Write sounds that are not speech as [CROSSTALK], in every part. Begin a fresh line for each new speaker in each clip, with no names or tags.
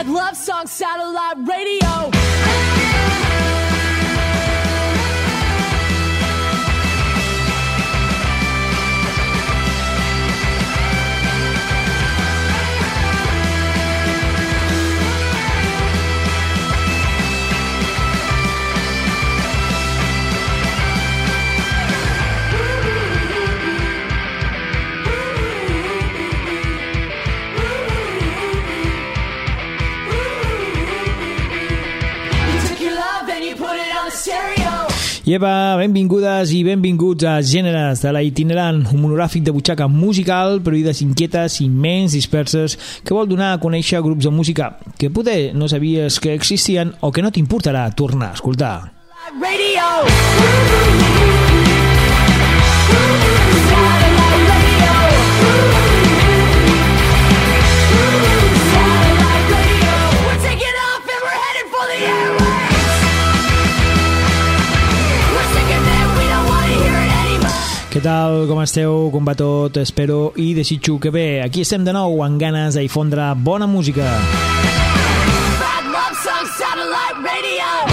Bad love song, satellite radio.
I Eva, benvingudes i benvinguts a Gèneres de la Itinerant, un monogràfic de butxaca musical per oïdes inquietes, immens, disperses, que vol donar a conèixer grups de música que poder no sabies que existien o que no t'importarà tornar a escoltar.
Radio.
Què tal, com esteu, com va tot? Espero i desitjo que bé. Aquí estem de nou amb ganes de difondre bona música.
Bad love song, satellite radio.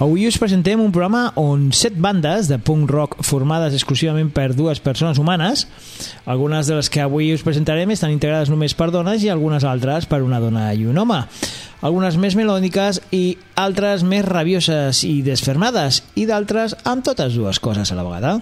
Avui us presentem un programa on set bandes de punk rock formades exclusivament per dues persones humanes, algunes de les que avui us presentarem estan integrades només per dones i algunes altres per una dona i un home. Algunes més melòdiques i altres més rabioses i desfermades i d'altres amb totes dues coses a la vegada.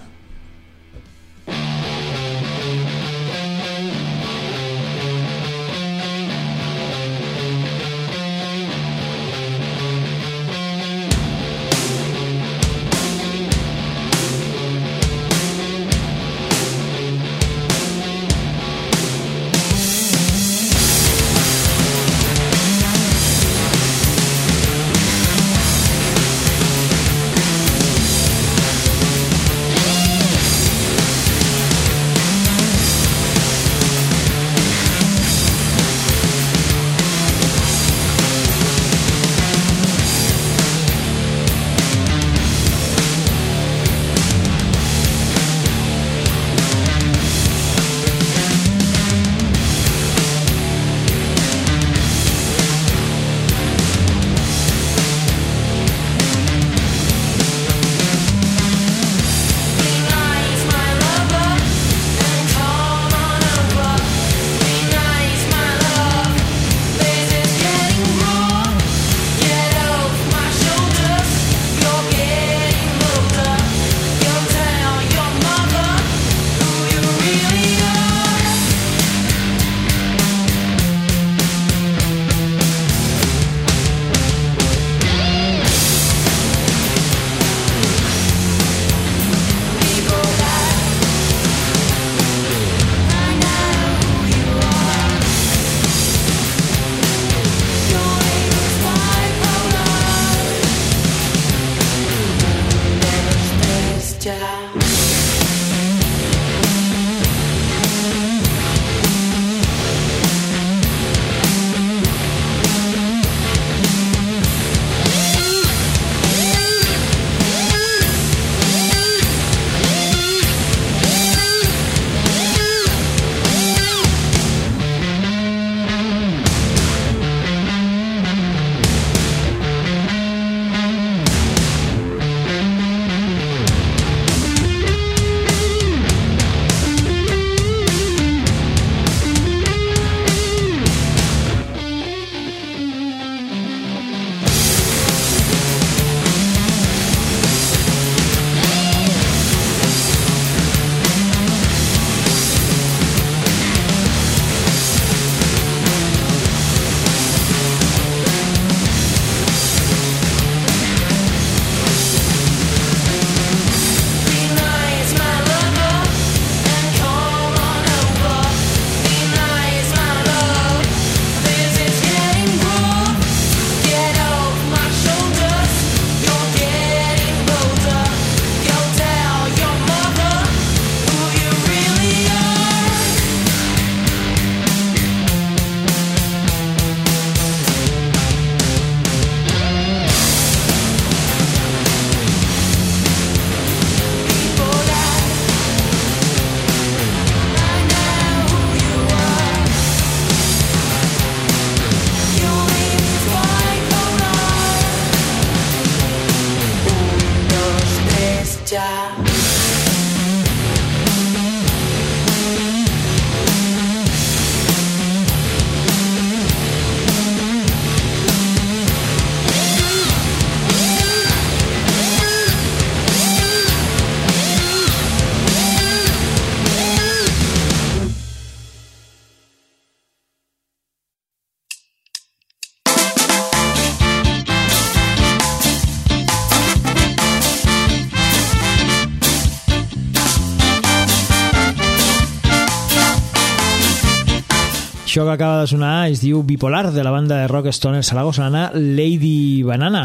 Això que acaba de sonar es diu Bipolar, de la banda de rock stoner salagosana Lady Banana.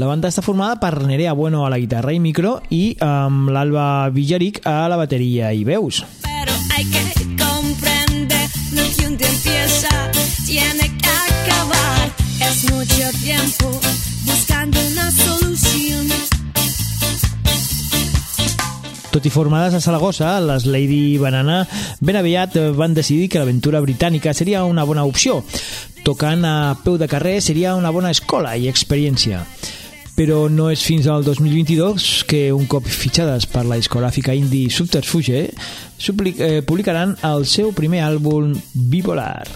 La banda està formada per Nerea Bueno a la guitarra i micro i amb l'Alba Villaric a la bateria i veus.
Pero hay que comprender lo que un día empieza tiene que acabar. Es mucho tiempo
Tot i formades a Saragossa, les Lady Banana ben aviat van decidir que l'aventura britànica seria una bona opció. Tocant a peu de carrer seria una bona escola i experiència. Però no és fins al 2022 que un cop fitxades per la discogràfica indie Subterfuge eh, publicaran el seu primer àlbum Bipolar.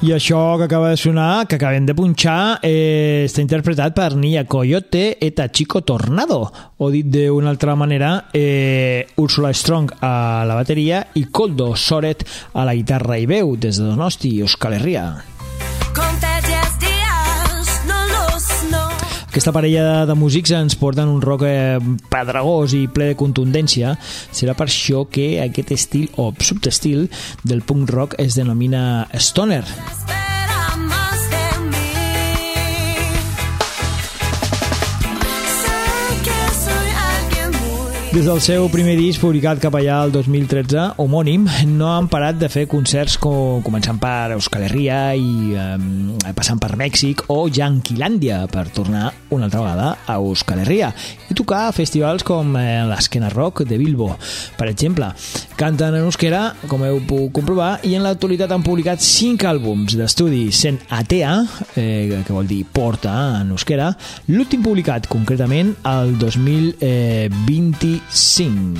I això que acaba de sonar, que acabem de punxar, eh, està interpretat per Nia Coyote et Chico Tornado, o dit d'una altra manera, eh, Ursula Strong a la bateria i Coldo Soret a la guitarra i veu, des de Donosti, Euskal Herria. Aquesta parella de músics ens porten un rock eh, pedregós i ple de contundència. Serà per això que aquest estil o subestil del punk rock es denomina stoner.
Espera
Des del seu primer disc, publicat cap allà el 2013, homònim, no han parat de fer concerts com, començant per Euskal Herria i eh, passant per Mèxic o Yanquilàndia per tornar una altra vegada a Euskal Herria i tocar a festivals com eh, l'Esquena Rock de Bilbo, per exemple. Canten en euskera, com heu pogut comprovar, i en l'actualitat han publicat 5 àlbums d'estudi, sent Atea, eh, que vol dir porta en euskera, l'últim publicat concretament el 2025.
sim.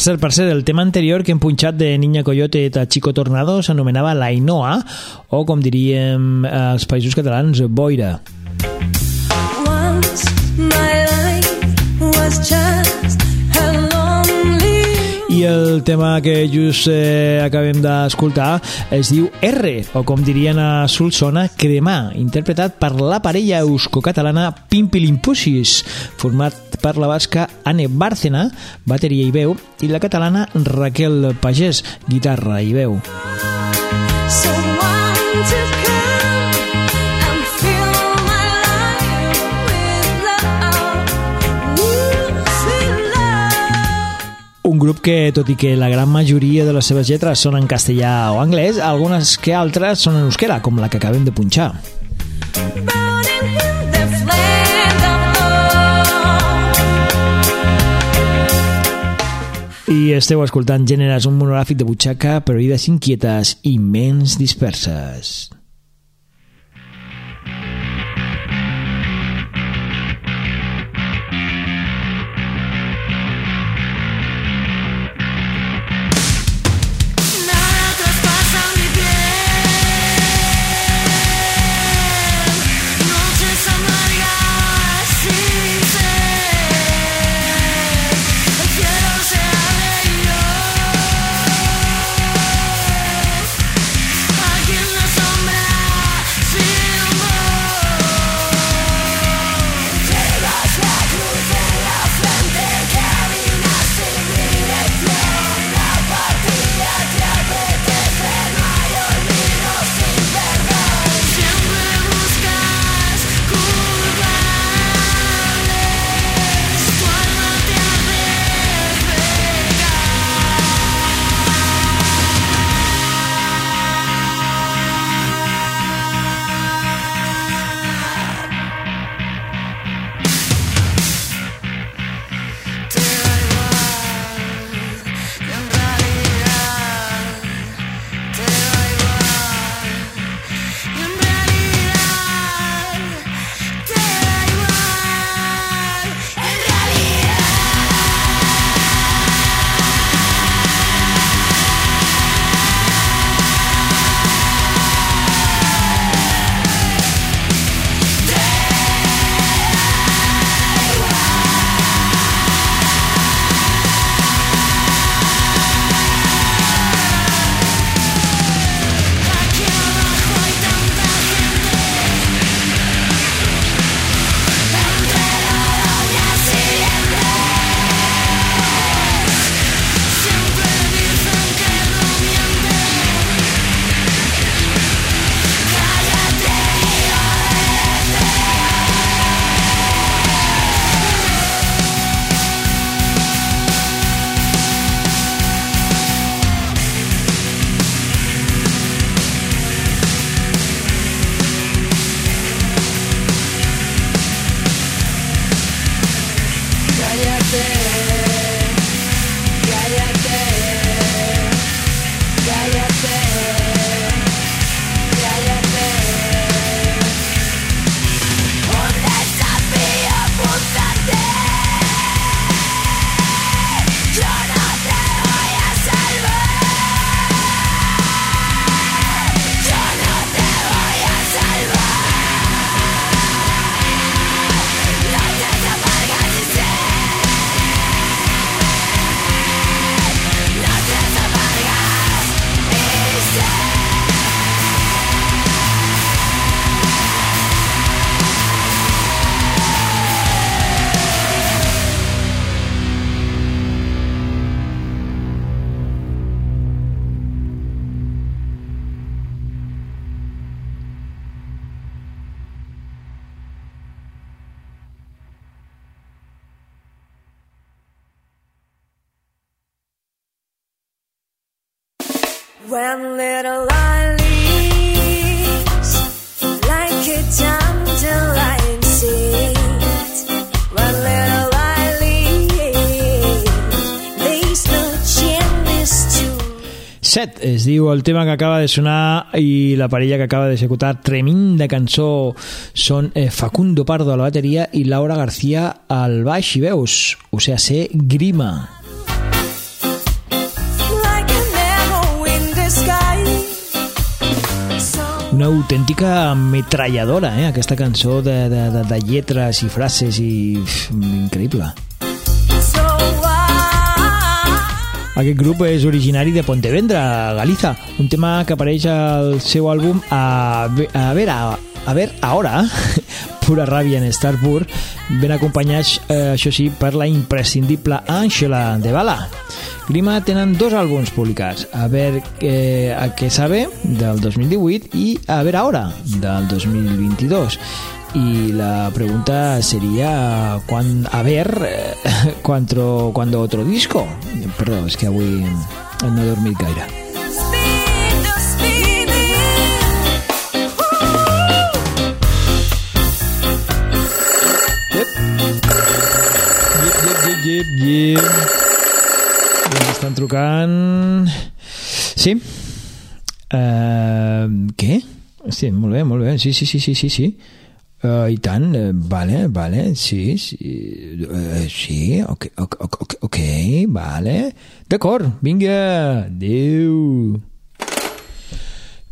Per cert, per cert, el tema anterior que hem punxat de Niña Coyote i Chico Tornado s'anomenava l'Ainoa, o com diríem als països catalans, boira.
Once
el
tema que just eh, acabem d'escoltar es diu R, o com dirien a Solsona, Cremar, interpretat per la parella eusko-catalana Pimpilimpussis, format per la basca Anne Bárcena, bateria i veu, i la catalana Raquel Pagès, guitarra i veu.
Someone to
Un grup que, tot i que la gran majoria de les seves lletres són en castellà o anglès, algunes que altres són en euskera, com la que acabem de punxar. I esteu escoltant Gèneres, un monogràfic de butxaca per oïdes inquietes i ments disperses.
When little leaves like a dandelion seed. When little there's no
Set es diu el tema que acaba de sonar i la parella que acaba d'executar tremenda cançó són eh, Facundo Pardo a la bateria i Laura García al baix i veus, o sea, ser Grima. Una autèntica metralladora, eh? aquesta cançó de, de, de, de lletres i frases i... Increïble.
Aquest grup és originari de Pontevedra, Galiza, un tema que apareix al seu àlbum A, a ver, a, a ver ahora, [LAUGHS] pura ràbia en estar pur, ben acompanyats, eh, això sí, per la imprescindible Angela de Bala. Grima tenen dos àlbums publicats, A ver eh, a què sabe, del 2018, i A ver ahora, del 2022 y la pregunta sería cuán, a ver eh, [LAUGHS] cuando, cuando otro disco. Perdó, és que avui no he dormit gaire Yep, yep, yep, yep. Ens estan trucant... Sí? Uh, què? Sí, molt bé, molt bé. Sí, sí, sí, sí, sí, sí. Uh, I tant, uh, vale, vale, sí, sí, uh, sí, ok, ok, ok, ok, vale. D'acord, vinga, adéu.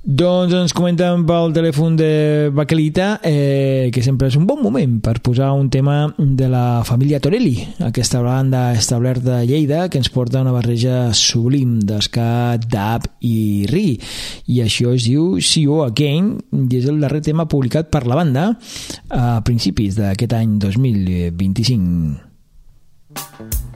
Doncs ens comenten pel telèfon de Baquelita eh, que sempre és un bon moment per posar un tema de la família Torelli, aquesta banda establerta de Lleida que ens porta una barreja sublim d'esca, dab i ri. I això es diu See You Again i és el darrer tema publicat per la banda a principis d'aquest any 2025.
Oh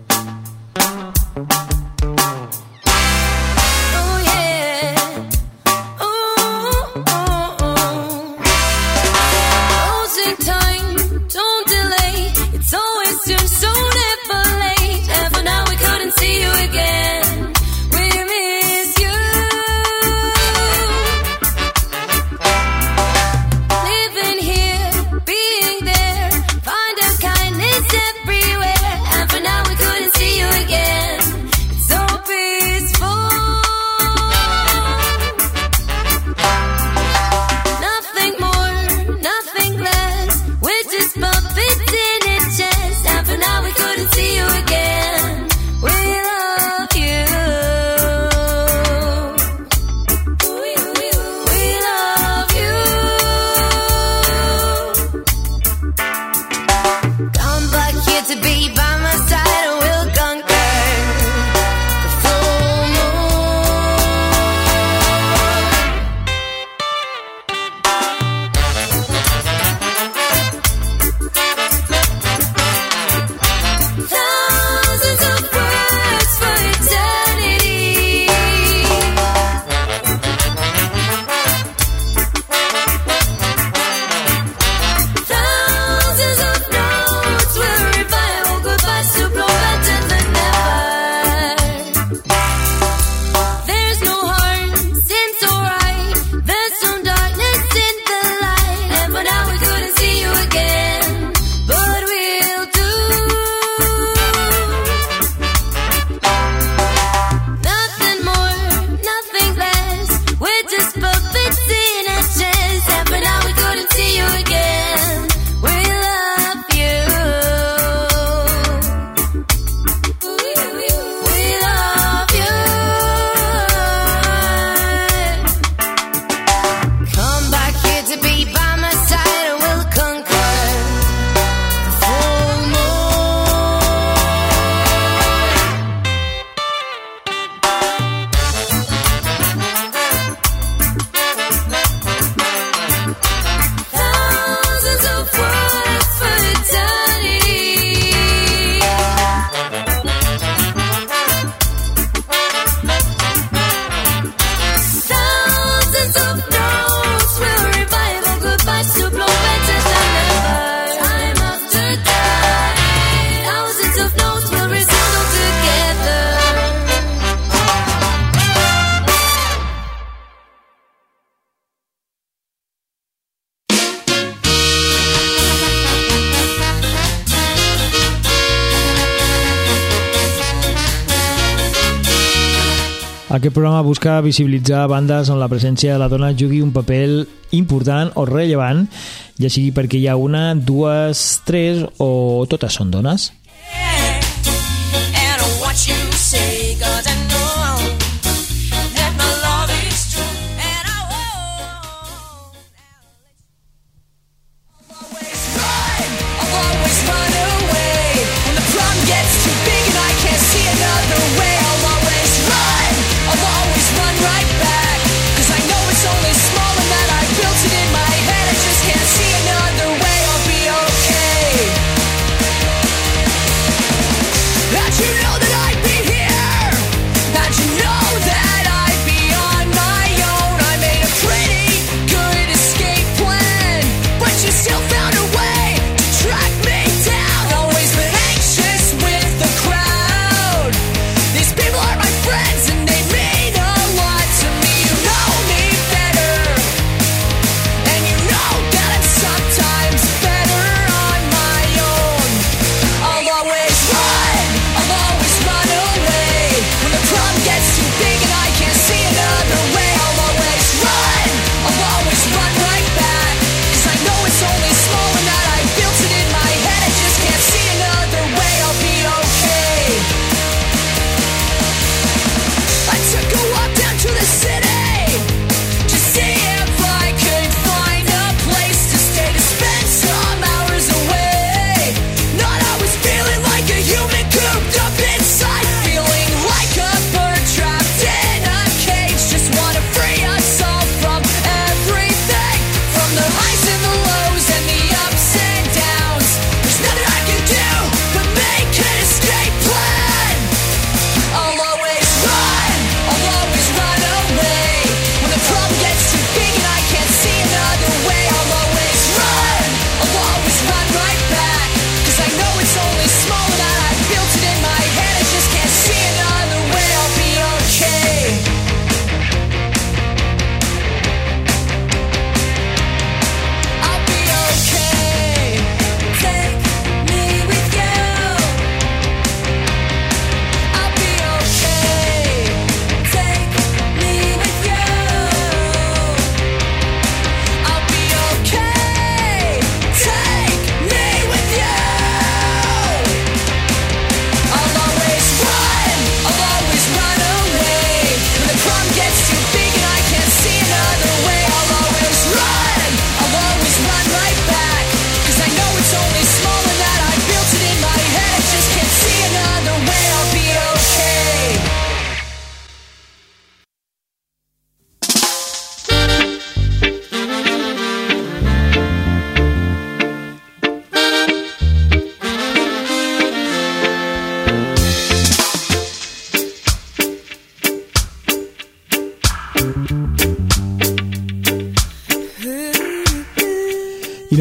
Aquest programa busca visibilitzar bandes on la presència de la dona jugui un paper important o rellevant, ja sigui perquè hi ha una, dues, tres o totes són dones.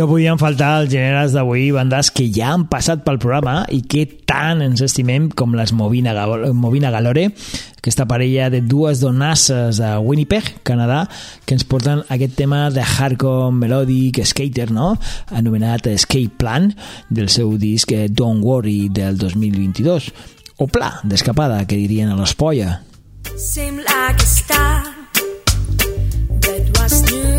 No podien faltar els gèneres d'avui, bandes que ja han passat pel programa i que tant ens estimem com les Movina, Movina Galore, aquesta parella de dues donasses de Winnipeg, Canadà, que ens porten aquest tema de hardcore melodic skater, no? anomenat Escape Plan, del seu disc eh, Don't Worry del 2022, o Pla d'escapada, que dirien a l'Espolla.
Seemed like a star that was newly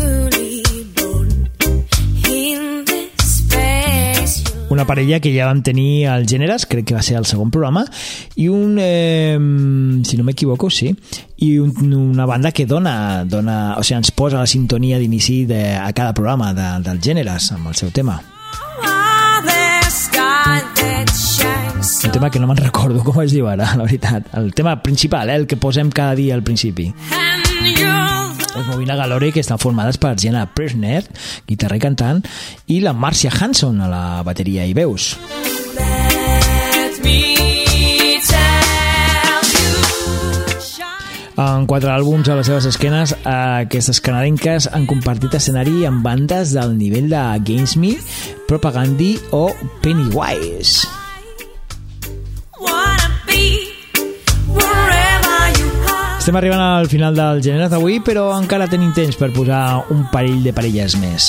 una parella que ja vam tenir al Gèneres, crec que va ser el segon programa, i un, eh, si no m'equivoco, sí, i un, una banda que dona, dona, o sigui, ens posa la sintonia d'inici a cada programa de, del Gèneres, amb el seu tema. Un tema que no me'n recordo com es diu ara, la veritat. El tema principal, eh, el que posem cada dia al principi.
and
Les Movina Galore, que estan formades per Jenna Presner, guitarra i cantant, i la Marcia Hanson a la bateria i veus.
Let me.
En quatre àlbums a les seves esquenes, aquestes canadenques han compartit escenari amb bandes del nivell de Against Me, Propagandi o Pennywise. Estem arribant al final del gènere d'avui, però encara tenim temps per posar un parell de parelles més.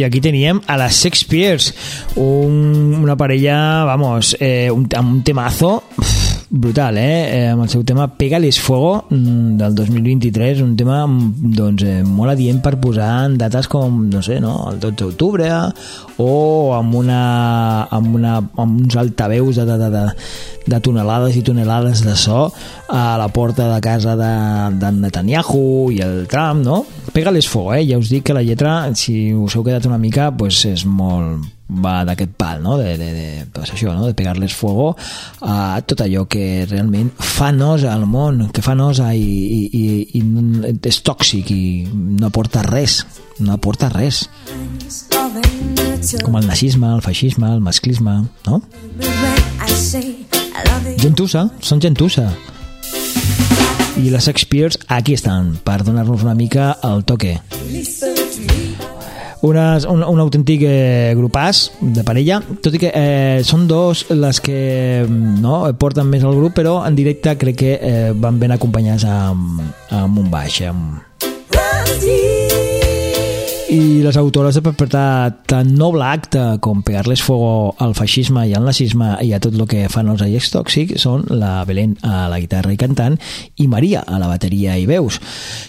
I
aquí teníem a les Shakespeares, un, una parella, vamos, eh, un, temazo,
brutal, eh? eh amb el seu tema Pegales Fuego mm, del 2023, un tema mm, doncs, eh, molt adient per posar en dates com, no sé, no? el 12 d'octubre o amb, una, amb, una, amb uns altaveus de, de, de, de, de tonelades i tonelades de so a la porta de casa de, de Netanyahu i el Trump, no? Pegales Fuego, eh? Ja us dic que la lletra, si us heu quedat una mica, pues és molt va d'aquest pal, no? de, de, de, pues això, no? de pegar-les fuego a tot allò que realment fa nosa al món, que fa nosa i, i, i, i és tòxic i no aporta res, no aporta res. Com el nazisme, el feixisme, el masclisme, no? Gentussa, són gentussa. I les Shakespeares aquí estan, per donar-nos una mica el toque unes, un, un autèntic eh, grupàs de parella, tot i que eh, són dos les que no, porten més al grup, però en directe crec que eh, van ben acompanyats amb, amb un baix, amb, i les autores de perpetrar tan noble acte com pegar-les fuego al feixisme i al nazisme i a tot el que fan els aiets tòxics són la Belén a la guitarra i cantant i Maria a la bateria i veus.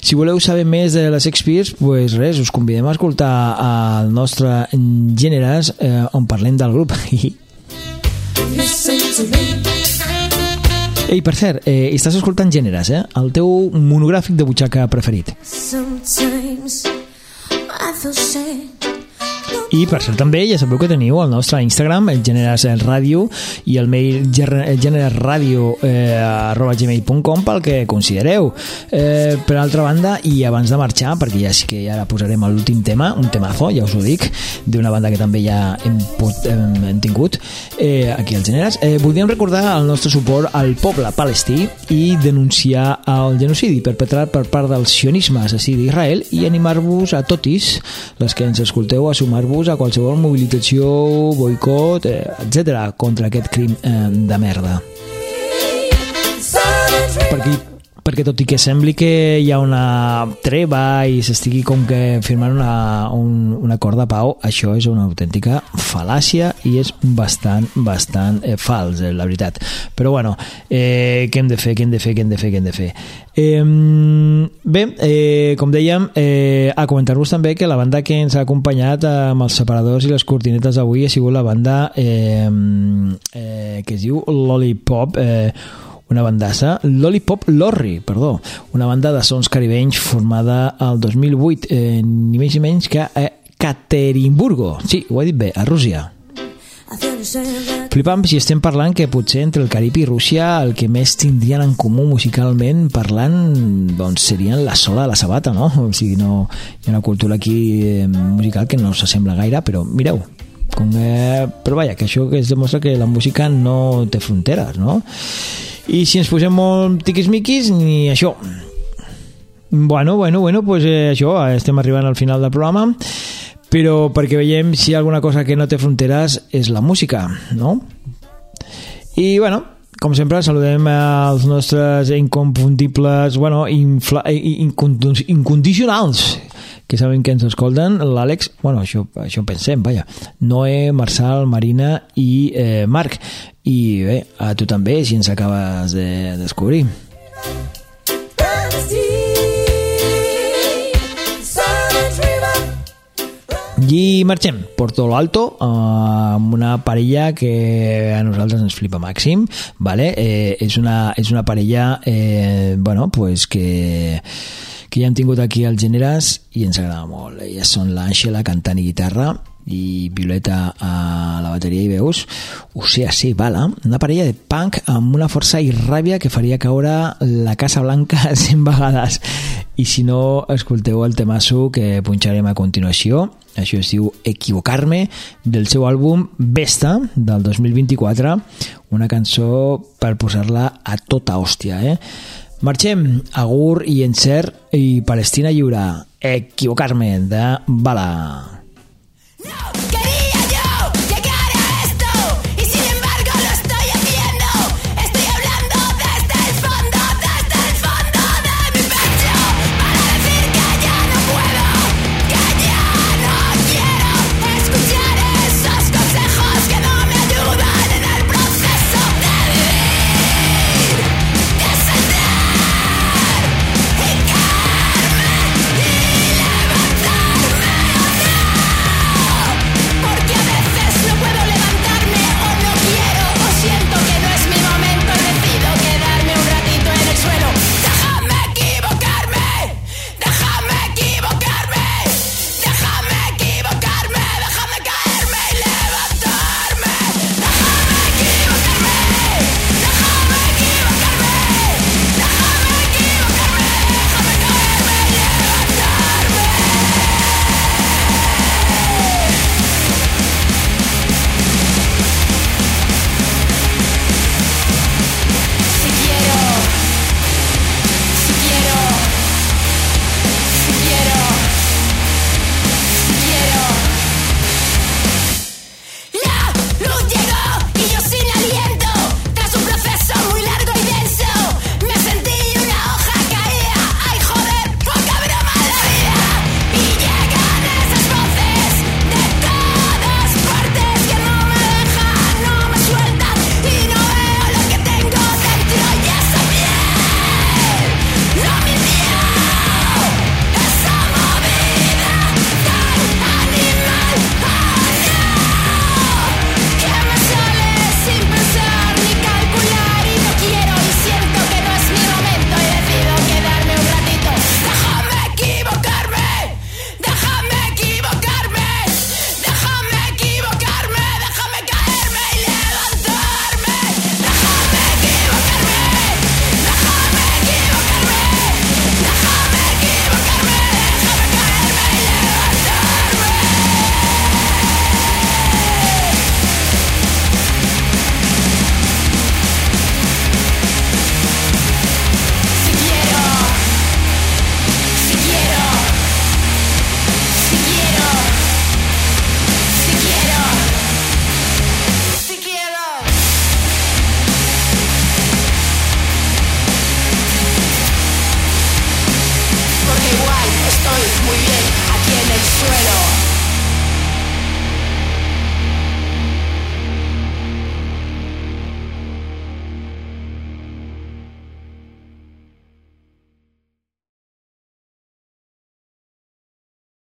Si voleu saber més de les Shakespeares, pues res, us convidem a escoltar el nostre Gèneres eh, on parlem del grup. [LAUGHS] Ei, per cert, eh, estàs escoltant Gèneres, eh? El teu monogràfic de butxaca preferit.
Sometimes I feel sad.
I per cert també ja sabeu que teniu el nostre Instagram, el Generes Ràdio i el mail generesradio eh, arroba gmail.com pel que considereu. Eh, per altra banda, i abans de marxar, perquè ja sí que ara posarem l'últim tema, un temazo, ja us ho dic, d'una banda que també ja hem, pot, hem, hem tingut eh, aquí al Generes, eh, voldríem recordar el nostre suport al poble palestí i denunciar el genocidi perpetrat per part del sionisme assassí d'Israel i animar-vos a totis, les que ens escolteu, a sumar-vos a qualsevol mobilització, boicot, eh, etc contra aquest crim eh, de merda. Perquè, perquè tot i que sembli que hi ha una treva i s'estigui com que firmant una, un, un acord de pau, això és una autèntica fal·làcia i és bastant, bastant eh, fals, eh, la veritat. Però bueno, eh, què hem de fer, què hem de fer, què hem de fer, què hem de fer? Eh, bé, eh, com dèiem, eh, a comentar-vos també que la banda que ens ha acompanyat amb els separadors i les cortinetes avui ha sigut la banda eh, eh, que es diu Lollipop, eh, una bandassa, Lollipop Lorry, perdó, una banda de sons caribenys formada al 2008, eh, ni més ni menys que a Caterimburgo. Sí, ho he dit bé, a Rússia. Flipam si estem parlant que potser entre el Carib i Rússia el que més tindrien en comú musicalment parlant doncs serien la sola de la sabata, no? O sigui, no, hi ha una cultura aquí eh, musical que no s'assembla gaire, però mireu, com que, però vaja, que això que es demostra que la música no té fronteres, no? I si ens posem molt tiquismiquis, ni això. Bueno, bueno, bueno, pues eh, això, estem arribant al final del programa, però perquè veiem si alguna cosa que no té fronteres és la música, no? I, bueno, com sempre, saludem als nostres inconfundibles, bueno, infla, eh, incon- incondicionals, que saben que ens escolten, l'Àlex, bueno, això, això pensem, vaja, Noé, Marçal, Marina i eh, Marc. I bé, a tu també, si ens acabes de descobrir. I marxem, Porto lo Alto, eh, amb una parella que a nosaltres ens flipa màxim, vale? eh, és, una, és una parella eh, bueno, pues que, que ja hem tingut aquí als Generes i ens agrada molt. Elles són l'Àngela cantant i guitarra i Violeta a la bateria i veus? O sea, sí, bala una parella de punk amb una força i ràbia que faria caure la Casa Blanca [LAUGHS] 100 vegades. I si no, escolteu el temasso que punxarem a continuació. Això es diu Equivocar-me del seu àlbum Vesta del 2024 una cançó per posar-la a tota hòstia eh? Marxem, agur i encert i Palestina lliure. Equivocar-me de Bala.
Quería